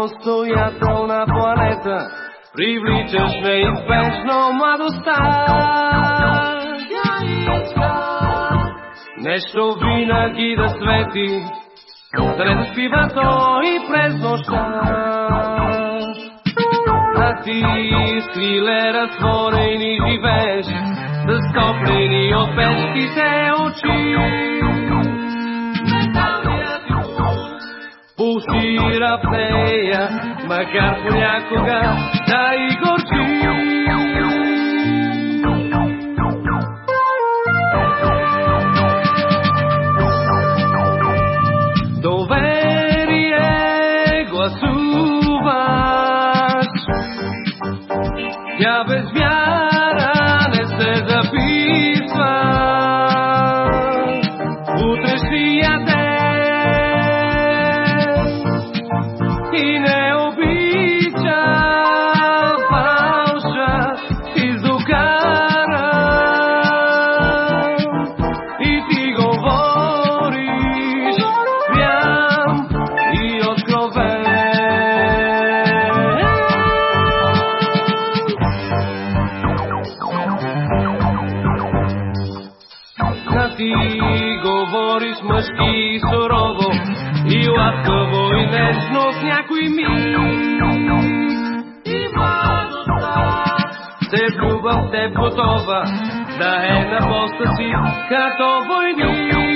самостоятелна планета. Привличаш неизбежно младостта. Нещо винаги да свети, сред спивато и през нощта. А ти с криле разтворени живееш, с топлени от пешките очи. Пулсира в нея, макар понякога да и горчи. Доверие гласуваш, Ти говориш мъжки и сурово и ласкаво и нежно с някой ми. И младостта се влюбва в теб готова да е на поста си като войни.